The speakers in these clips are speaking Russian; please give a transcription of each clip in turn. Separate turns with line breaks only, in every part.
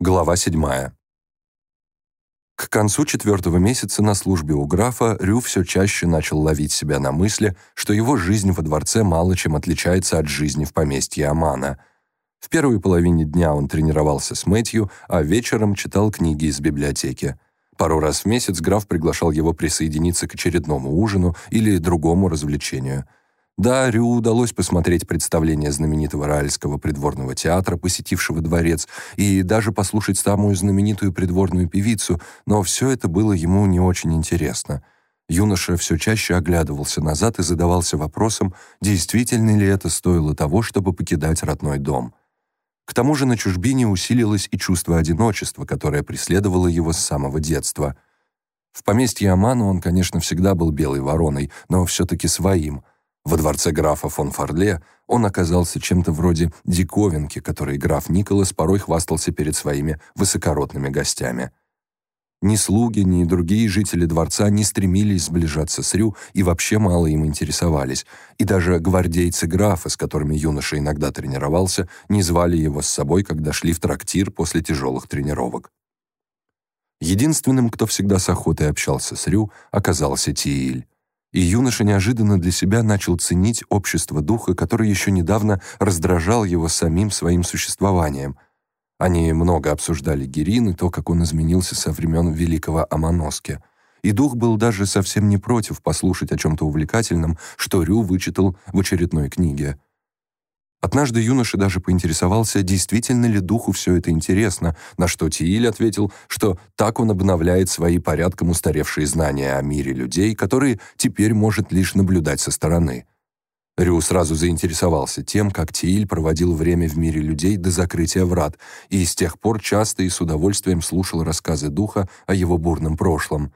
Глава 7. К концу четвертого месяца на службе у графа Рю все чаще начал ловить себя на мысли, что его жизнь во дворце мало чем отличается от жизни в поместье Амана. В первой половине дня он тренировался с Мэтью, а вечером читал книги из библиотеки. Пару раз в месяц граф приглашал его присоединиться к очередному ужину или другому развлечению – да, Рю удалось посмотреть представление знаменитого Раальского придворного театра, посетившего дворец, и даже послушать самую знаменитую придворную певицу, но все это было ему не очень интересно. Юноша все чаще оглядывался назад и задавался вопросом, действительно ли это стоило того, чтобы покидать родной дом. К тому же на чужбине усилилось и чувство одиночества, которое преследовало его с самого детства. В поместье Аману он, конечно, всегда был белой вороной, но все-таки своим — во дворце графа фон Фарле он оказался чем-то вроде диковинки, которой граф Николас порой хвастался перед своими высокородными гостями. Ни слуги, ни другие жители дворца не стремились сближаться с Рю и вообще мало им интересовались, и даже гвардейцы графа, с которыми юноша иногда тренировался, не звали его с собой, когда шли в трактир после тяжелых тренировок. Единственным, кто всегда с охотой общался с Рю, оказался Тииль и юноша неожиданно для себя начал ценить общество духа, который еще недавно раздражал его самим своим существованием. Они много обсуждали Герин и то, как он изменился со времен Великого Амоноски. И дух был даже совсем не против послушать о чем-то увлекательном, что Рю вычитал в очередной книге — Однажды юноша даже поинтересовался, действительно ли духу все это интересно, на что Тииль ответил, что так он обновляет свои порядком устаревшие знания о мире людей, которые теперь может лишь наблюдать со стороны. Рю сразу заинтересовался тем, как Тииль проводил время в мире людей до закрытия врат, и с тех пор часто и с удовольствием слушал рассказы духа о его бурном прошлом.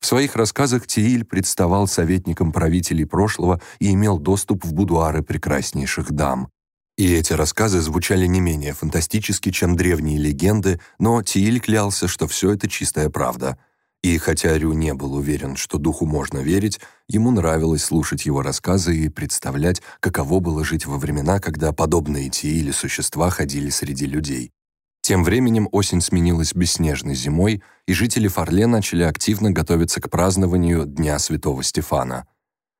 В своих рассказах Тииль представал советником правителей прошлого и имел доступ в будуары прекраснейших дам. И эти рассказы звучали не менее фантастически, чем древние легенды, но Тииль клялся, что все это чистая правда. И хотя Рю не был уверен, что духу можно верить, ему нравилось слушать его рассказы и представлять, каково было жить во времена, когда подобные Тииле существа ходили среди людей. Тем временем осень сменилась бесснежной зимой, и жители Фарле начали активно готовиться к празднованию Дня Святого Стефана –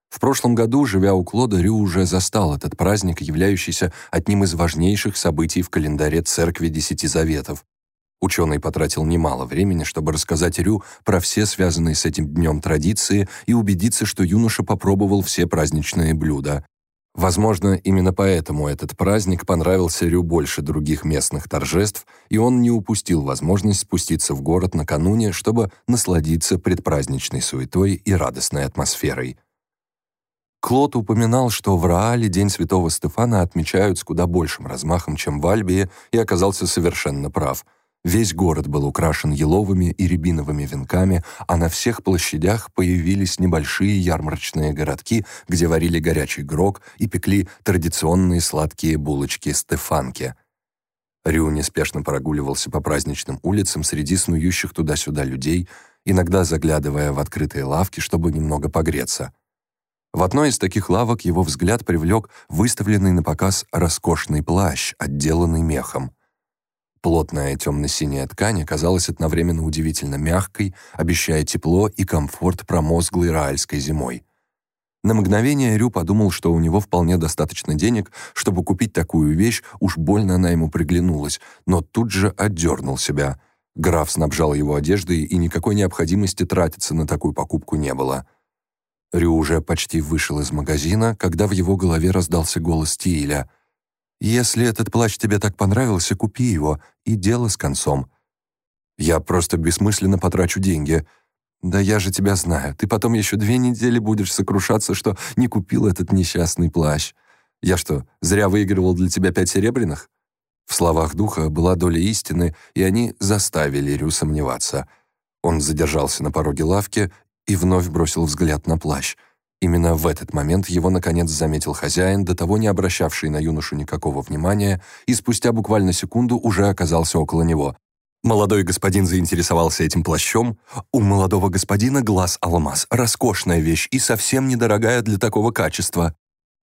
в прошлом году, живя у Клода, Рю уже застал этот праздник, являющийся одним из важнейших событий в календаре Церкви Десяти Заветов. Ученый потратил немало времени, чтобы рассказать Рю про все связанные с этим днем традиции и убедиться, что юноша попробовал все праздничные блюда. Возможно, именно поэтому этот праздник понравился Рю больше других местных торжеств, и он не упустил возможность спуститься в город накануне, чтобы насладиться предпраздничной суетой и радостной атмосферой. Клод упоминал, что в Раале День Святого Стефана отмечают с куда большим размахом, чем в Альбии, и оказался совершенно прав. Весь город был украшен еловыми и рябиновыми венками, а на всех площадях появились небольшие ярмарочные городки, где варили горячий грог и пекли традиционные сладкие булочки-стефанки. Рю неспешно прогуливался по праздничным улицам среди снующих туда-сюда людей, иногда заглядывая в открытые лавки, чтобы немного погреться — в одной из таких лавок его взгляд привлек выставленный на показ роскошный плащ, отделанный мехом. Плотная темно-синяя ткань оказалась одновременно удивительно мягкой, обещая тепло и комфорт промозглой раальской зимой. На мгновение Рю подумал, что у него вполне достаточно денег, чтобы купить такую вещь, уж больно она ему приглянулась, но тут же отдернул себя. Граф снабжал его одеждой, и никакой необходимости тратиться на такую покупку не было. Рю уже почти вышел из магазина, когда в его голове раздался голос Тииля. «Если этот плащ тебе так понравился, купи его, и дело с концом. Я просто бессмысленно потрачу деньги. Да я же тебя знаю, ты потом еще две недели будешь сокрушаться, что не купил этот несчастный плащ. Я что, зря выигрывал для тебя пять серебряных?» В словах духа была доля истины, и они заставили Рю сомневаться. Он задержался на пороге лавки и вновь бросил взгляд на плащ. Именно в этот момент его наконец заметил хозяин, до того не обращавший на юношу никакого внимания, и спустя буквально секунду уже оказался около него. Молодой господин заинтересовался этим плащом. У молодого господина глаз алмаз, роскошная вещь и совсем недорогая для такого качества.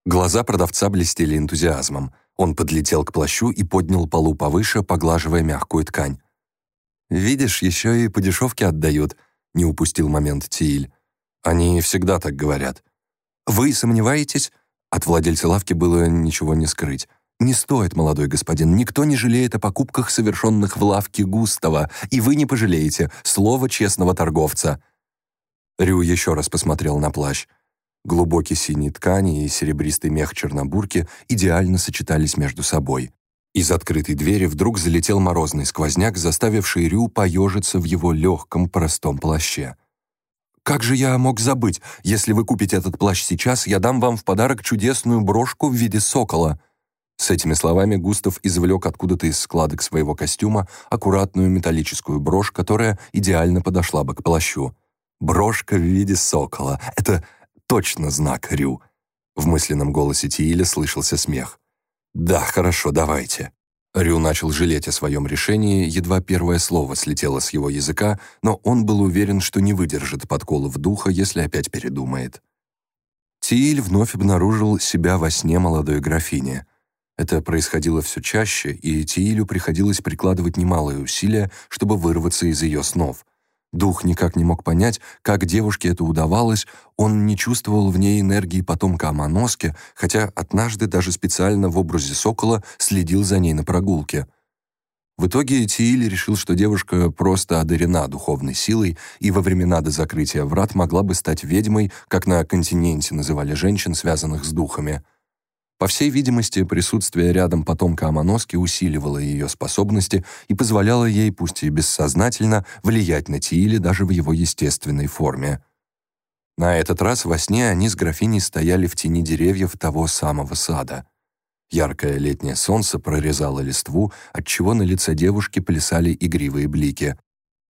Глаза продавца блестели энтузиазмом. Он подлетел к плащу и поднял полу повыше, поглаживая мягкую ткань. «Видишь, еще и по дешевке отдают», — не упустил момент Тииль. «Они всегда так говорят». «Вы сомневаетесь?» От владельца лавки было ничего не скрыть. «Не стоит, молодой господин, никто не жалеет о покупках, совершенных в лавке Густава, и вы не пожалеете, слово честного торговца». Рю еще раз посмотрел на плащ. Глубокий синий ткани и серебристый мех чернобурки идеально сочетались между собой. Из открытой двери вдруг залетел морозный сквозняк, заставивший Рю поежиться в его легком простом плаще. «Как же я мог забыть? Если вы купите этот плащ сейчас, я дам вам в подарок чудесную брошку в виде сокола». С этими словами Густав извлек откуда-то из складок своего костюма аккуратную металлическую брошь, которая идеально подошла бы к плащу. «Брошка в виде сокола. Это точно знак, Рю». В мысленном голосе Тииля слышался смех. «Да, хорошо, давайте». Рю начал жалеть о своем решении, едва первое слово слетело с его языка, но он был уверен, что не выдержит подколов духа, если опять передумает. Тииль вновь обнаружил себя во сне молодой графини. Это происходило все чаще, и Тиилю приходилось прикладывать немалые усилия, чтобы вырваться из ее снов. Дух никак не мог понять, как девушке это удавалось, он не чувствовал в ней энергии потомка Амоноски, хотя однажды даже специально в образе сокола следил за ней на прогулке. В итоге Тииль решил, что девушка просто одарена духовной силой и во времена до закрытия врат могла бы стать ведьмой, как на континенте называли женщин, связанных с духами. По всей видимости, присутствие рядом потомка Амоноски усиливало ее способности и позволяло ей, пусть и бессознательно, влиять на Тиили даже в его естественной форме. На этот раз во сне они с графиней стояли в тени деревьев того самого сада. Яркое летнее солнце прорезало листву, отчего на лице девушки плясали игривые блики.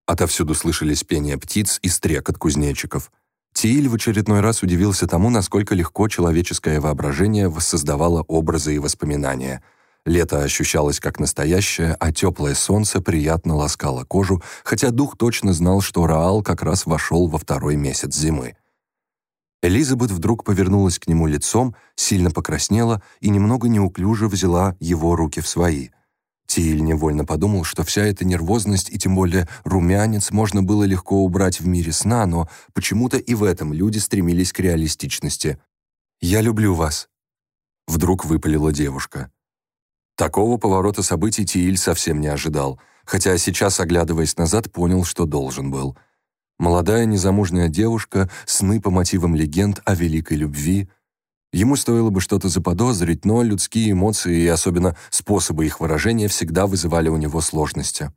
Отовсюду слышались пение птиц и стрекот кузнечиков — Тииль в очередной раз удивился тому, насколько легко человеческое воображение воссоздавало образы и воспоминания. Лето ощущалось как настоящее, а теплое солнце приятно ласкало кожу, хотя дух точно знал, что Раал как раз вошел во второй месяц зимы. Элизабет вдруг повернулась к нему лицом, сильно покраснела и немного неуклюже взяла его руки в свои — Тиль невольно подумал, что вся эта нервозность и тем более румянец можно было легко убрать в мире сна, но почему-то и в этом люди стремились к реалистичности. «Я люблю вас», — вдруг выпалила девушка. Такого поворота событий Тииль совсем не ожидал, хотя сейчас, оглядываясь назад, понял, что должен был. Молодая незамужняя девушка, сны по мотивам легенд о великой любви — Ему стоило бы что-то заподозрить, но людские эмоции и особенно способы их выражения всегда вызывали у него сложности.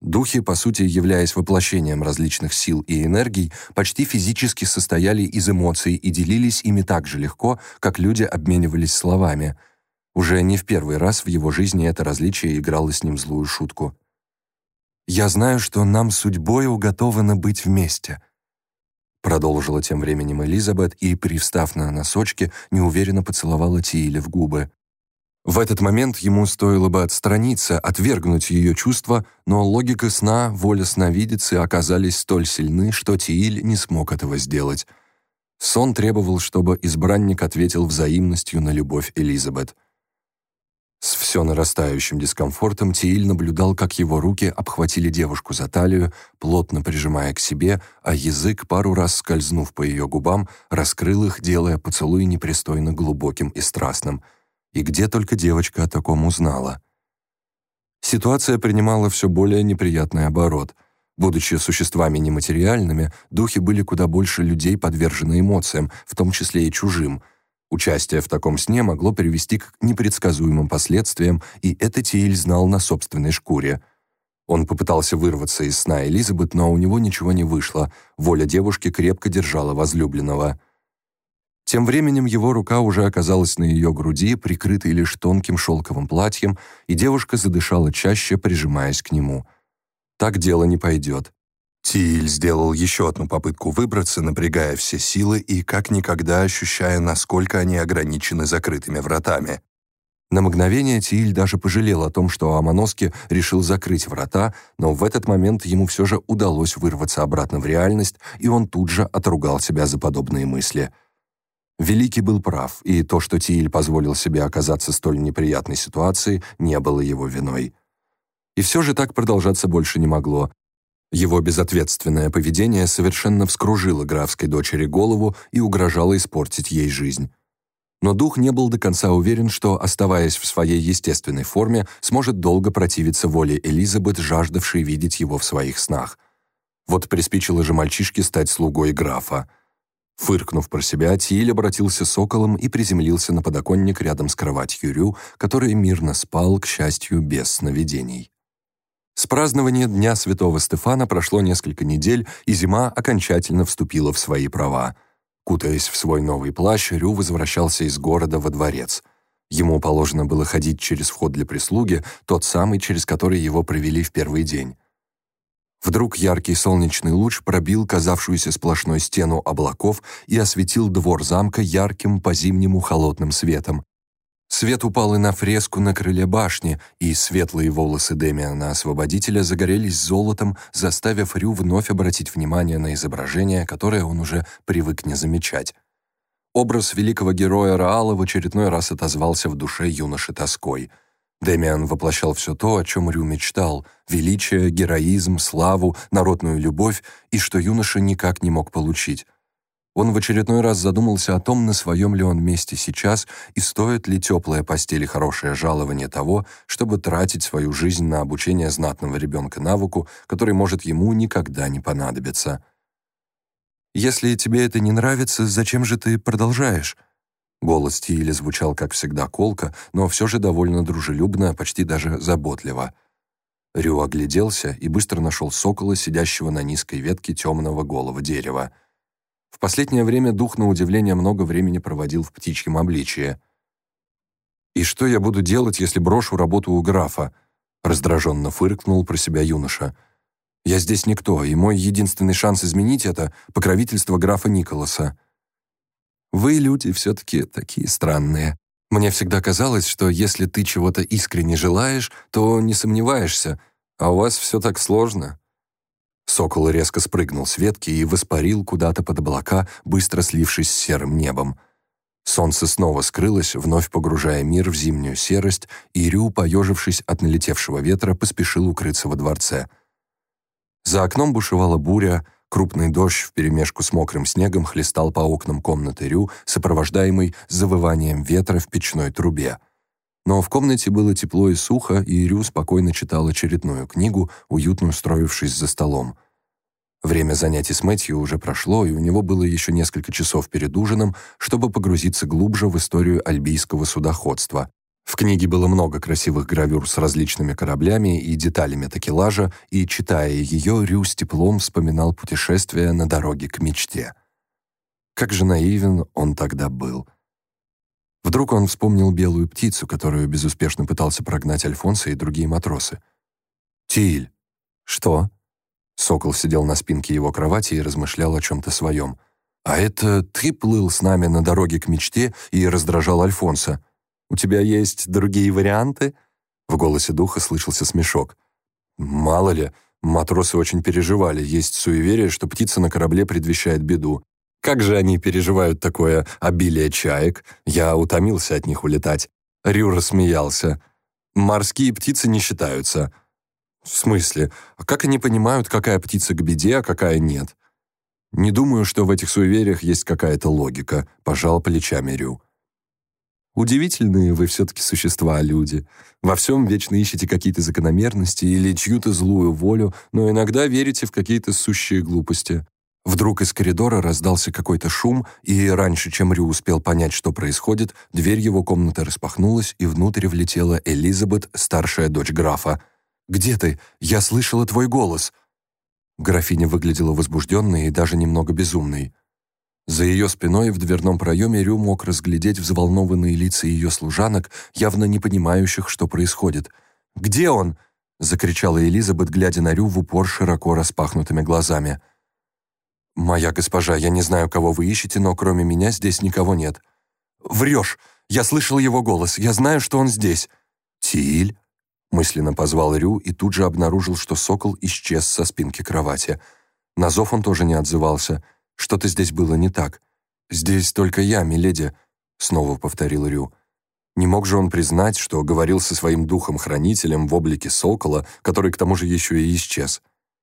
Духи, по сути, являясь воплощением различных сил и энергий, почти физически состояли из эмоций и делились ими так же легко, как люди обменивались словами. Уже не в первый раз в его жизни это различие играло с ним злую шутку. «Я знаю, что нам судьбой уготовано быть вместе», Продолжила тем временем Элизабет и, привстав на носочки, неуверенно поцеловала Тииля в губы. В этот момент ему стоило бы отстраниться, отвергнуть ее чувства, но логика сна, воля сновидицы оказались столь сильны, что Тииль не смог этого сделать. Сон требовал, чтобы избранник ответил взаимностью на любовь Элизабет. С все нарастающим дискомфортом Тииль наблюдал, как его руки обхватили девушку за талию, плотно прижимая к себе, а язык, пару раз скользнув по ее губам, раскрыл их, делая поцелуй непристойно глубоким и страстным. И где только девочка о таком узнала. Ситуация принимала все более неприятный оборот. Будучи существами нематериальными, духи были куда больше людей подвержены эмоциям, в том числе и чужим — Участие в таком сне могло привести к непредсказуемым последствиям, и это Тииль знал на собственной шкуре. Он попытался вырваться из сна Элизабет, но у него ничего не вышло. Воля девушки крепко держала возлюбленного. Тем временем его рука уже оказалась на ее груди, прикрытой лишь тонким шелковым платьем, и девушка задышала чаще, прижимаясь к нему. Так дело не пойдет. Тиль сделал еще одну попытку выбраться, напрягая все силы и как никогда ощущая, насколько они ограничены закрытыми вратами. На мгновение Тиль даже пожалел о том, что Амоноски решил закрыть врата, но в этот момент ему все же удалось вырваться обратно в реальность, и он тут же отругал себя за подобные мысли. Великий был прав, и то, что Тиль позволил себе оказаться в столь неприятной ситуации, не было его виной. И все же так продолжаться больше не могло. Его безответственное поведение совершенно вскружило графской дочери голову и угрожало испортить ей жизнь. Но дух не был до конца уверен, что, оставаясь в своей естественной форме, сможет долго противиться воле Элизабет, жаждавшей видеть его в своих снах. Вот приспичило же мальчишке стать слугой графа. Фыркнув про себя, Тиль обратился соколом и приземлился на подоконник рядом с кроватью Рю, который мирно спал, к счастью, без сновидений. С празднования Дня Святого Стефана прошло несколько недель, и зима окончательно вступила в свои права. Кутаясь в свой новый плащ, Рю возвращался из города во дворец. Ему положено было ходить через вход для прислуги, тот самый, через который его провели в первый день. Вдруг яркий солнечный луч пробил казавшуюся сплошной стену облаков и осветил двор замка ярким по-зимнему холодным светом. Свет упал и на фреску на крыле башни, и светлые волосы Демиана-освободителя загорелись золотом, заставив Рю вновь обратить внимание на изображение, которое он уже привык не замечать. Образ великого героя Раала в очередной раз отозвался в душе юноши тоской. Демиан воплощал все то, о чем Рю мечтал — величие, героизм, славу, народную любовь, и что юноша никак не мог получить. Он в очередной раз задумался о том, на своем ли он месте сейчас и стоит ли теплая постель и хорошее жалование того, чтобы тратить свою жизнь на обучение знатного ребенка навыку, который может ему никогда не понадобиться. «Если тебе это не нравится, зачем же ты продолжаешь?» Голос Тиили звучал, как всегда, колко, но все же довольно дружелюбно, почти даже заботливо. Рю огляделся и быстро нашел сокола, сидящего на низкой ветке темного голого дерева — в последнее время дух, на удивление, много времени проводил в птичьем обличье. «И что я буду делать, если брошу работу у графа?» раздраженно фыркнул про себя юноша. «Я здесь никто, и мой единственный шанс изменить это — покровительство графа Николаса». «Вы, люди, все-таки такие странные. Мне всегда казалось, что если ты чего-то искренне желаешь, то не сомневаешься, а у вас все так сложно». Сокол резко спрыгнул с ветки и воспарил куда-то под облака, быстро слившись с серым небом. Солнце снова скрылось, вновь погружая мир в зимнюю серость, и Рю, поежившись от налетевшего ветра, поспешил укрыться во дворце. За окном бушевала буря, крупный дождь вперемешку с мокрым снегом хлестал по окнам комнаты Рю, сопровождаемый завыванием ветра в печной трубе. Но в комнате было тепло и сухо, и Рю спокойно читал очередную книгу, уютно устроившись за столом. Время занятий с Мэтью уже прошло, и у него было еще несколько часов перед ужином, чтобы погрузиться глубже в историю альбийского судоходства. В книге было много красивых гравюр с различными кораблями и деталями такелажа, и, читая ее, Рю с теплом вспоминал путешествие на дороге к мечте. Как же наивен он тогда был — Вдруг он вспомнил белую птицу, которую безуспешно пытался прогнать Альфонсо и другие матросы. «Тиль!» «Что?» Сокол сидел на спинке его кровати и размышлял о чем-то своем. «А это ты плыл с нами на дороге к мечте и раздражал Альфонса. У тебя есть другие варианты?» В голосе духа слышался смешок. «Мало ли, матросы очень переживали. Есть суеверие, что птица на корабле предвещает беду. Как же они переживают такое обилие чаек? Я утомился от них улетать. Рю рассмеялся. Морские птицы не считаются. В смысле? А как они понимают, какая птица к беде, а какая нет? Не думаю, что в этих суевериях есть какая-то логика, пожал плечами Рю. Удивительные вы все-таки существа, люди. Во всем вечно ищете какие-то закономерности или чью-то злую волю, но иногда верите в какие-то сущие глупости. Вдруг из коридора раздался какой-то шум, и раньше, чем Рю успел понять, что происходит, дверь его комнаты распахнулась, и внутрь влетела Элизабет, старшая дочь графа. «Где ты? Я слышала твой голос!» Графиня выглядела возбужденной и даже немного безумной. За ее спиной в дверном проеме Рю мог разглядеть взволнованные лица ее служанок, явно не понимающих, что происходит. «Где он?» — закричала Элизабет, глядя на Рю в упор широко распахнутыми глазами. «Моя госпожа, я не знаю, кого вы ищете, но кроме меня здесь никого нет». «Врешь! Я слышал его голос, я знаю, что он здесь». «Тиль?» — мысленно позвал Рю и тут же обнаружил, что сокол исчез со спинки кровати. На зов он тоже не отзывался. Что-то здесь было не так. «Здесь только я, миледи», — снова повторил Рю. Не мог же он признать, что говорил со своим духом-хранителем в облике сокола, который к тому же еще и исчез.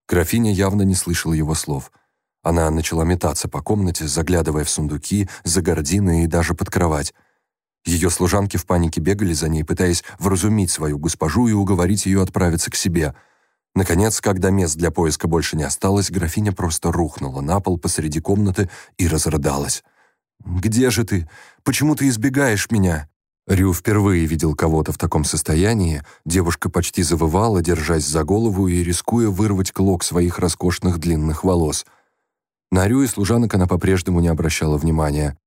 Графиня явно не слышала его слов. Она начала метаться по комнате, заглядывая в сундуки, за гардины и даже под кровать. Ее служанки в панике бегали за ней, пытаясь вразумить свою госпожу и уговорить ее отправиться к себе. Наконец, когда мест для поиска больше не осталось, графиня просто рухнула на пол посреди комнаты и разрыдалась. «Где же ты? Почему ты избегаешь меня?» Рю впервые видел кого-то в таком состоянии. Девушка почти завывала, держась за голову и рискуя вырвать клок своих роскошных длинных волос. На Рю и служанок она по-прежнему не обращала внимания.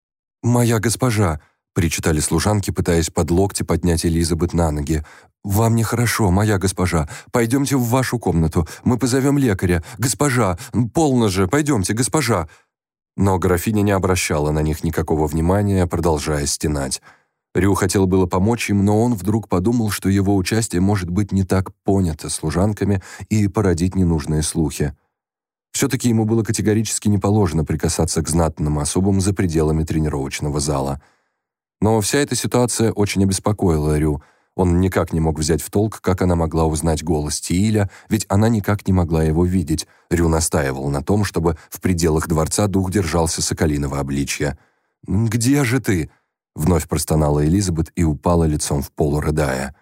«Моя госпожа!» — причитали служанки, пытаясь под локти поднять Элизабет на ноги. «Вам нехорошо, моя госпожа. Пойдемте в вашу комнату. Мы позовем лекаря. Госпожа! Полно же! Пойдемте, госпожа!» Но графиня не обращала на них никакого внимания, продолжая стенать. Рю хотел было помочь им, но он вдруг подумал, что его участие может быть не так понято служанками и породить ненужные слухи. Все-таки ему было категорически не положено прикасаться к знатным особам за пределами тренировочного зала. Но вся эта ситуация очень обеспокоила Рю. Он никак не мог взять в толк, как она могла узнать голос Тииля, ведь она никак не могла его видеть. Рю настаивал на том, чтобы в пределах дворца дух держался соколиного обличья. «Где же ты?» Вновь простонала Элизабет и упала лицом в пол, рыдая.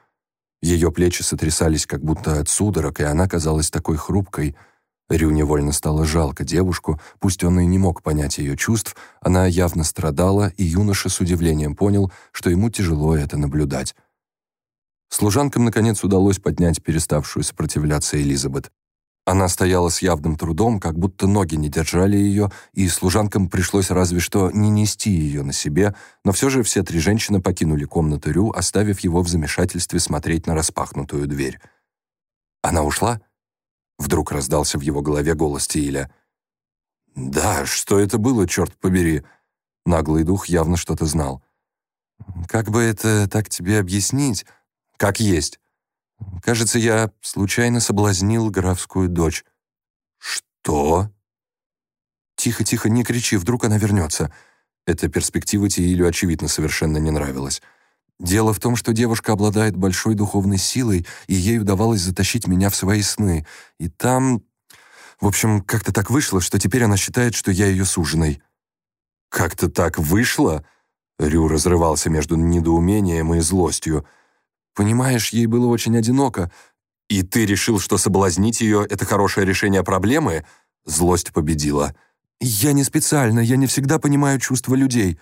Ее плечи сотрясались как будто от судорог, и она казалась такой хрупкой. Рю невольно стало жалко девушку, пусть он и не мог понять ее чувств, она явно страдала, и юноша с удивлением понял, что ему тяжело это наблюдать. Служанкам, наконец, удалось поднять переставшую сопротивляться Элизабет. Она стояла с явным трудом, как будто ноги не держали ее, и служанкам пришлось разве что не нести ее на себе, но все же все три женщины покинули комнату Рю, оставив его в замешательстве смотреть на распахнутую дверь. «Она ушла?» Вдруг раздался в его голове голос Тииля. «Да, что это было, черт побери?» Наглый дух явно что-то знал. «Как бы это так тебе объяснить?» «Как есть. Кажется, я случайно соблазнил графскую дочь. Что? Тихо, тихо, не кричи, вдруг она вернется. Эта перспектива Тиилю, очевидно, совершенно не нравилась. Дело в том, что девушка обладает большой духовной силой, и ей удавалось затащить меня в свои сны. И там... В общем, как-то так вышло, что теперь она считает, что я ее суженой. «Как-то так вышло?» Рю разрывался между недоумением и злостью. Понимаешь, ей было очень одиноко. И ты решил, что соблазнить ее — это хорошее решение проблемы? Злость победила. Я не специально, я не всегда понимаю чувства людей.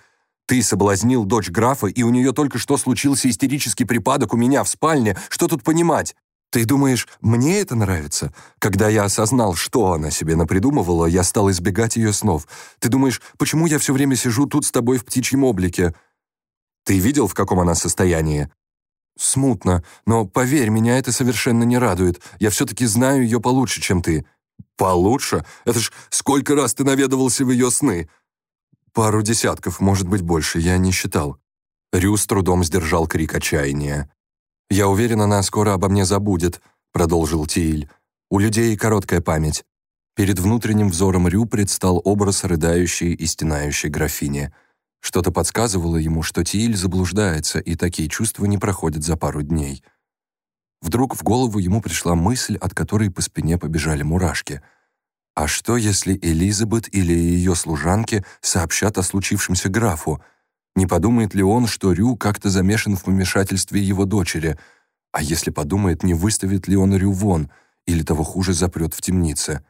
Ты соблазнил дочь графа, и у нее только что случился истерический припадок у меня в спальне. Что тут понимать? Ты думаешь, мне это нравится? Когда я осознал, что она себе напридумывала, я стал избегать ее снов. Ты думаешь, почему я все время сижу тут с тобой в птичьем облике? Ты видел, в каком она состоянии? «Смутно, но, поверь, меня это совершенно не радует. Я все-таки знаю ее получше, чем ты». «Получше? Это ж сколько раз ты наведывался в ее сны?» «Пару десятков, может быть, больше, я не считал». Рю с трудом сдержал крик отчаяния. «Я уверен, она скоро обо мне забудет», — продолжил Тииль. «У людей короткая память». Перед внутренним взором Рю предстал образ рыдающей и стенающей графини — что-то подсказывало ему, что Тииль заблуждается, и такие чувства не проходят за пару дней. Вдруг в голову ему пришла мысль, от которой по спине побежали мурашки. А что, если Элизабет или ее служанки сообщат о случившемся графу? Не подумает ли он, что Рю как-то замешан в помешательстве его дочери? А если подумает, не выставит ли он Рю вон, или того хуже запрет в темнице?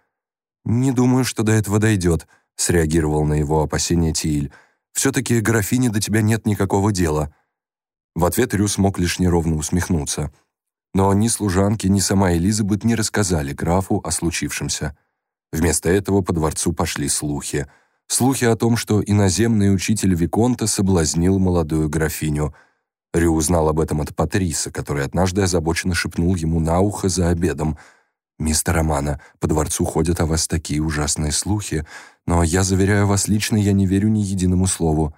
«Не думаю, что до этого дойдет», — среагировал на его опасения Тииль. Все-таки графине до тебя нет никакого дела». В ответ Рю смог лишь неровно усмехнуться. Но ни служанки, ни сама Элизабет не рассказали графу о случившемся. Вместо этого по дворцу пошли слухи. Слухи о том, что иноземный учитель Виконта соблазнил молодую графиню. Рю узнал об этом от Патриса, который однажды озабоченно шепнул ему на ухо за обедом — «Мистер Романа, по дворцу ходят о вас такие ужасные слухи, но я заверяю вас лично, я не верю ни единому слову».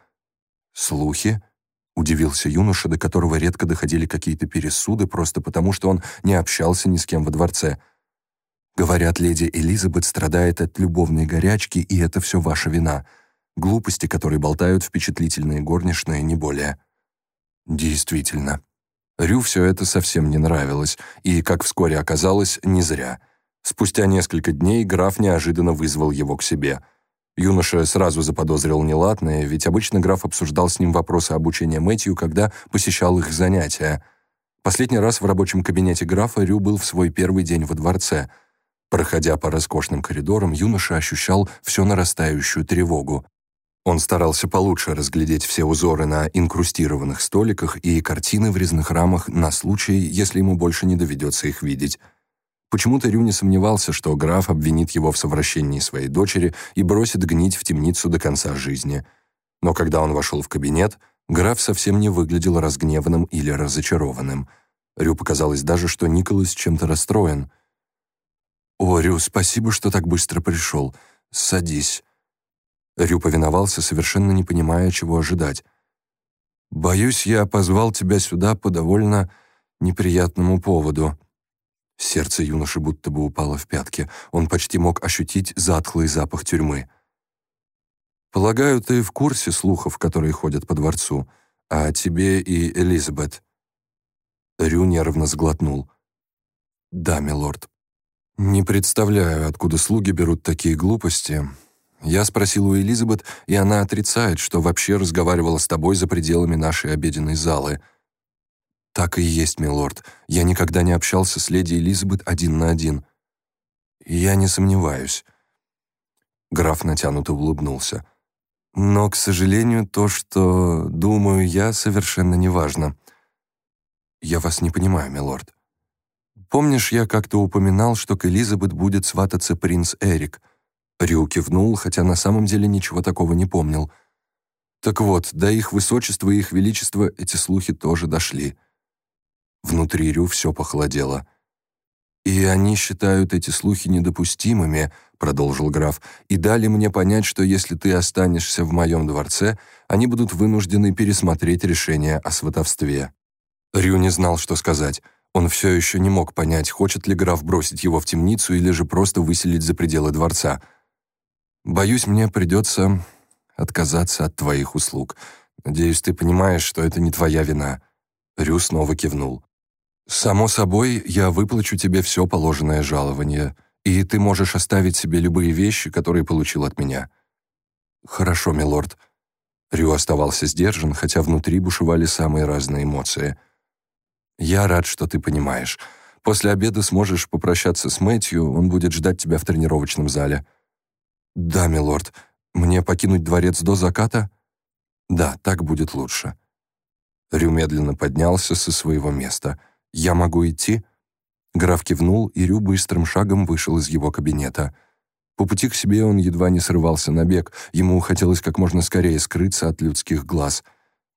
«Слухи?» — удивился юноша, до которого редко доходили какие-то пересуды, просто потому что он не общался ни с кем во дворце. «Говорят, леди Элизабет страдает от любовной горячки, и это все ваша вина. Глупости, которые болтают впечатлительные горничные, не более». Действительно. Рю все это совсем не нравилось, и, как вскоре оказалось, не зря. Спустя несколько дней граф неожиданно вызвал его к себе. Юноша сразу заподозрил неладное, ведь обычно граф обсуждал с ним вопросы обучения Мэтью, когда посещал их занятия. Последний раз в рабочем кабинете графа Рю был в свой первый день во дворце. Проходя по роскошным коридорам, юноша ощущал все нарастающую тревогу. Он старался получше разглядеть все узоры на инкрустированных столиках и картины в резных рамах на случай, если ему больше не доведется их видеть. Почему-то Рю не сомневался, что граф обвинит его в совращении своей дочери и бросит гнить в темницу до конца жизни. Но когда он вошел в кабинет, граф совсем не выглядел разгневанным или разочарованным. Рю показалось даже, что Николас чем-то расстроен. «О, Рю, спасибо, что так быстро пришел. Садись». Рю повиновался, совершенно не понимая, чего ожидать. «Боюсь, я позвал тебя сюда по довольно неприятному поводу». Сердце юноши будто бы упало в пятки. Он почти мог ощутить затхлый запах тюрьмы. «Полагаю, ты в курсе слухов, которые ходят по дворцу, о тебе и Элизабет?» Рю нервно сглотнул. «Да, милорд. Не представляю, откуда слуги берут такие глупости, я спросил у Элизабет, и она отрицает, что вообще разговаривала с тобой за пределами нашей обеденной залы. Так и есть, милорд. Я никогда не общался с леди Элизабет один на один. Я не сомневаюсь. Граф натянуто улыбнулся. Но, к сожалению, то, что думаю я, совершенно неважно. Я вас не понимаю, милорд. Помнишь, я как-то упоминал, что к Элизабет будет свататься принц Эрик — Рю кивнул, хотя на самом деле ничего такого не помнил. Так вот, до их высочества и их величества эти слухи тоже дошли. Внутри Рю все похолодело. «И они считают эти слухи недопустимыми», — продолжил граф, «и дали мне понять, что если ты останешься в моем дворце, они будут вынуждены пересмотреть решение о сватовстве». Рю не знал, что сказать. Он все еще не мог понять, хочет ли граф бросить его в темницу или же просто выселить за пределы дворца — Боюсь, мне придется отказаться от твоих услуг. Надеюсь, ты понимаешь, что это не твоя вина». Рю снова кивнул. «Само собой, я выплачу тебе все положенное жалование, и ты можешь оставить себе любые вещи, которые получил от меня». «Хорошо, милорд». Рю оставался сдержан, хотя внутри бушевали самые разные эмоции. «Я рад, что ты понимаешь. После обеда сможешь попрощаться с Мэтью, он будет ждать тебя в тренировочном зале». «Да, милорд. Мне покинуть дворец до заката?» «Да, так будет лучше». Рю медленно поднялся со своего места. «Я могу идти?» Граф кивнул, и Рю быстрым шагом вышел из его кабинета. По пути к себе он едва не срывался на бег, ему хотелось как можно скорее скрыться от людских глаз.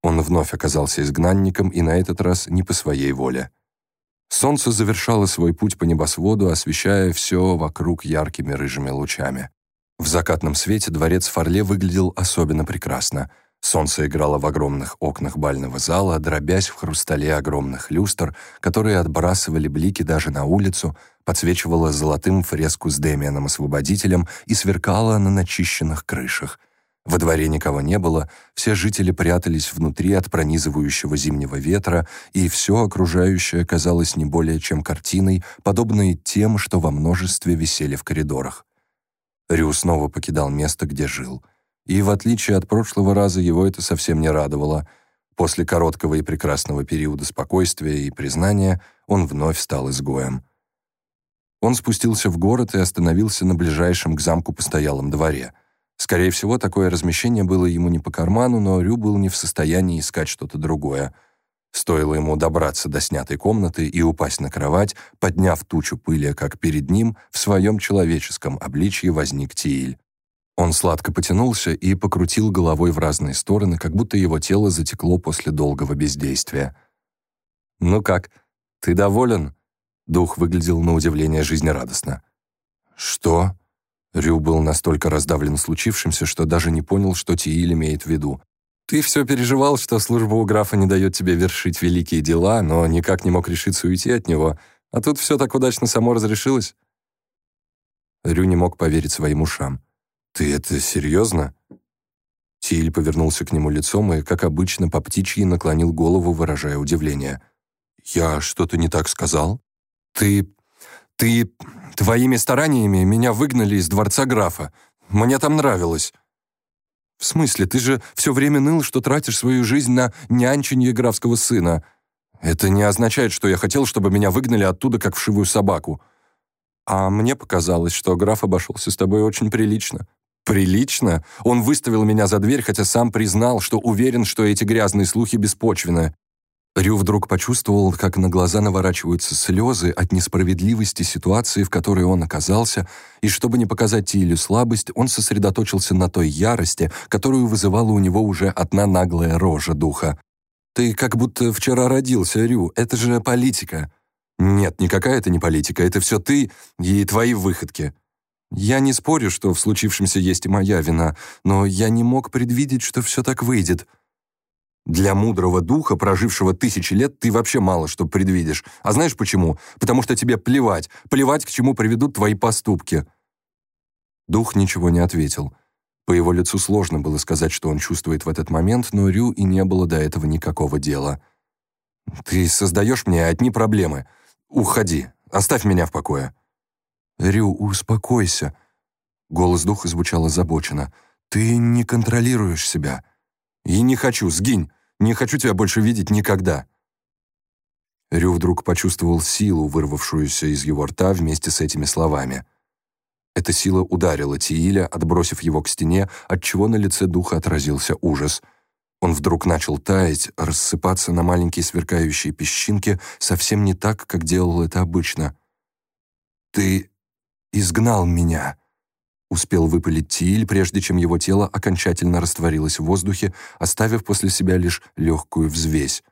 Он вновь оказался изгнанником, и на этот раз не по своей воле. Солнце завершало свой путь по небосводу, освещая все вокруг яркими рыжими лучами. В закатном свете дворец Фарле выглядел особенно прекрасно. Солнце играло в огромных окнах бального зала, дробясь в хрустале огромных люстр, которые отбрасывали блики даже на улицу, подсвечивало золотым фреску с Демианом Освободителем и сверкало на начищенных крышах. Во дворе никого не было, все жители прятались внутри от пронизывающего зимнего ветра, и все окружающее казалось не более чем картиной, подобной тем, что во множестве висели в коридорах. Рю снова покидал место, где жил. И, в отличие от прошлого раза, его это совсем не радовало. После короткого и прекрасного периода спокойствия и признания он вновь стал изгоем. Он спустился в город и остановился на ближайшем к замку постоялом дворе. Скорее всего, такое размещение было ему не по карману, но Рю был не в состоянии искать что-то другое — Стоило ему добраться до снятой комнаты и упасть на кровать, подняв тучу пыли, как перед ним в своем человеческом обличье возник Тииль. Он сладко потянулся и покрутил головой в разные стороны, как будто его тело затекло после долгого бездействия. «Ну как, ты доволен?» Дух выглядел на удивление жизнерадостно. «Что?» Рю был настолько раздавлен случившимся, что даже не понял, что Тииль имеет в виду. Ты все переживал, что служба у графа не дает тебе вершить великие дела, но никак не мог решиться уйти от него, а тут все так удачно само разрешилось?» Рю не мог поверить своим ушам. «Ты это серьезно?» Тиль повернулся к нему лицом и, как обычно, по птичьи наклонил голову, выражая удивление. «Я что-то не так сказал? Ты... ты... твоими стараниями меня выгнали из дворца графа. Мне там нравилось». «В смысле? Ты же все время ныл, что тратишь свою жизнь на нянченье графского сына. Это не означает, что я хотел, чтобы меня выгнали оттуда, как вшивую собаку. А мне показалось, что граф обошелся с тобой очень прилично. Прилично? Он выставил меня за дверь, хотя сам признал, что уверен, что эти грязные слухи беспочвены. Рю вдруг почувствовал, как на глаза наворачиваются слезы от несправедливости ситуации, в которой он оказался, и чтобы не показать Тилю слабость, он сосредоточился на той ярости, которую вызывала у него уже одна наглая рожа духа. «Ты как будто вчера родился, Рю, это же политика». «Нет, никакая это не политика, это все ты и твои выходки». «Я не спорю, что в случившемся есть и моя вина, но я не мог предвидеть, что все так выйдет». Для мудрого духа, прожившего тысячи лет, ты вообще мало что предвидишь. А знаешь почему? Потому что тебе плевать. Плевать, к чему приведут твои поступки. Дух ничего не ответил. По его лицу сложно было сказать, что он чувствует в этот момент, но Рю и не было до этого никакого дела. «Ты создаешь мне одни проблемы. Уходи. Оставь меня в покое». «Рю, успокойся». Голос духа звучал озабоченно. «Ты не контролируешь себя». «И не хочу, сгинь! Не хочу тебя больше видеть никогда!» Рю вдруг почувствовал силу, вырвавшуюся из его рта вместе с этими словами. Эта сила ударила Тииля, отбросив его к стене, отчего на лице духа отразился ужас. Он вдруг начал таять, рассыпаться на маленькие сверкающие песчинки, совсем не так, как делал это обычно. «Ты изгнал меня», Успел выпалить Тииль, прежде чем его тело окончательно растворилось в воздухе, оставив после себя лишь легкую взвесь.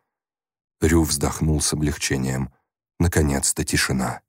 Рю вздохнул с облегчением. Наконец-то тишина.